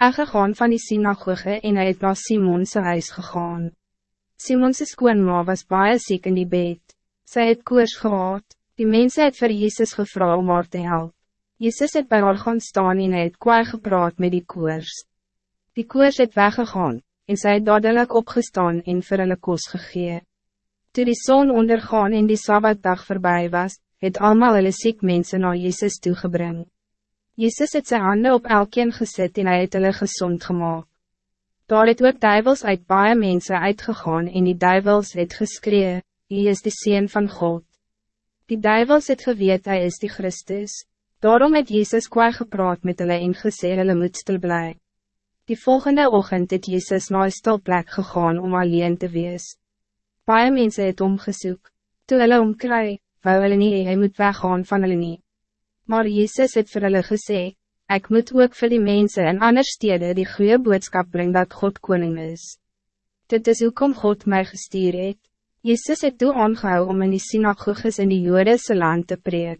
Hy gegaan van die synagoge en hy het na Simonse huis gegaan. Simonse skoonma was baie ziek in die bed. Sy het koers gehad. Die mensen het vir Jezus gevra om haar te helpen. Jezus het bij haar gaan staan en hy het kwaai gepraat met die koers. Die koers het weggegaan, en sy het dadelijk opgestaan en vir hulle kos gegee. Toe die zon ondergaan en die Sabbatdag voorbij was, het allemaal hulle ziek mensen naar Jezus toegebring. Jezus het zijn handen op elkeen gezet en hy het hulle gezond gemaakt. Daar het ook duivels uit baie mense uitgegaan en die duivels het geskree, Hy is de Seen van God. Die duivels het geweet hy is die Christus, daarom het Jezus kwaai gepraat met hulle en gesê hulle moet stil bly. Die volgende ochtend het Jezus na een stilplek gegaan om alleen te wees. Baie mense het omgesoek, toe hulle omkry, wou hulle nie, hy moet weggaan van hulle nie. Maar Jezus het vir hulle gesê, ik moet ook vir die mense in ander stede die goede boodskap brengen dat God koning is. Dit is hoekom God mij gestuur het. Jezus het toe aangehou om in die synagoges in die Joodse land te preek.